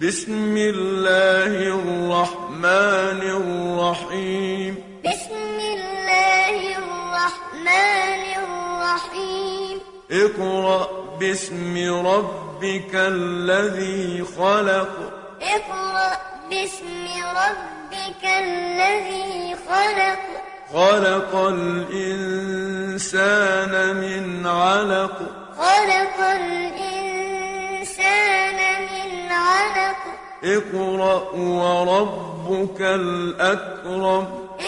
بسم الله الرحمن الرحيم بسم الله الرحمن الرحيم اقرأ باسم ربك الذي خلق اقرأ باسم ربك الذي خلق خلق الإنسان من علق خلق الإنسان اقرأ وربك الأكرم.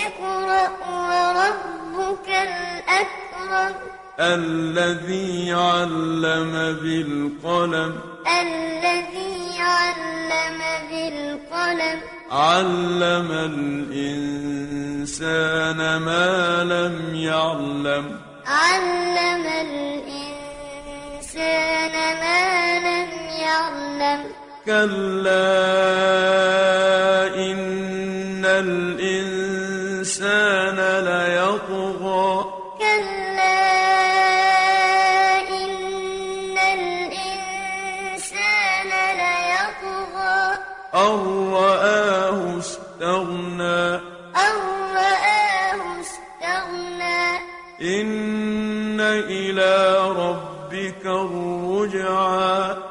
اقرأ وربك الأكرم الذي علم بالقلم الذي علم بالقلم. علم الإنسان ما لم يعلم. علم الإنسان ما كلا إن الإنسان ليطغى. كلا إن الإنسان ليطغى. أن رآه استغنى. أن رآه استغنى. إن إلى ربك الرجعى.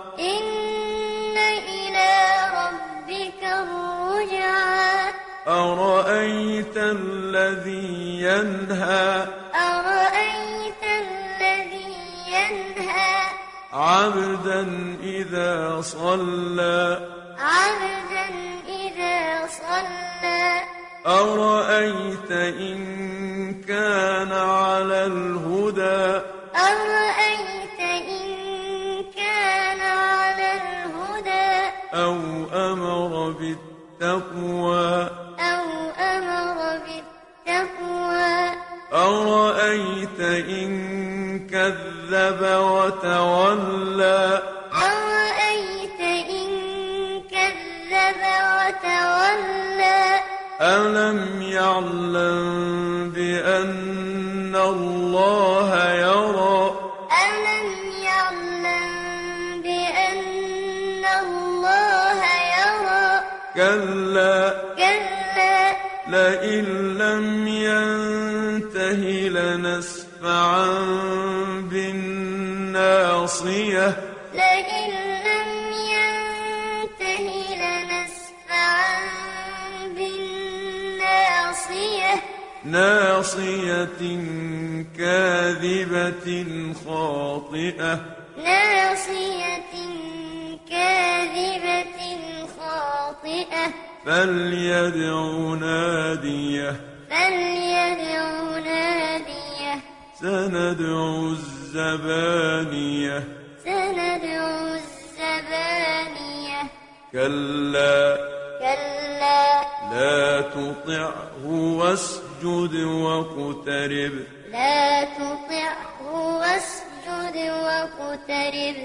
أرأيت الذي ينهى؟ أرأيت الذي ينهى؟ عبدا إذا صلى. عبدا إذا صلى. أرأيت إن كان على الهدى؟ أرأيت إن كان على الهدى؟ أو أمر بالتقوى؟ كذب وتولى. أرأيت إن كذب وتولى؟ ألم يعلم بأن الله يرى؟ ألم يعلم بأن الله يرى؟ كلا. كلا. لئن لم ينته لنسفعا بالناصية. لئن لم ينته لنسفعا بالناصية. ناصية كاذبة خاطئة. ناصية كاذبة خاطئة. فليدع ناديه. فليدع سندع الزبانية. سندع الزبانية. كلا. كلا. لا تطعه واسجد واقترب. لا تطعه واسجد واقترب.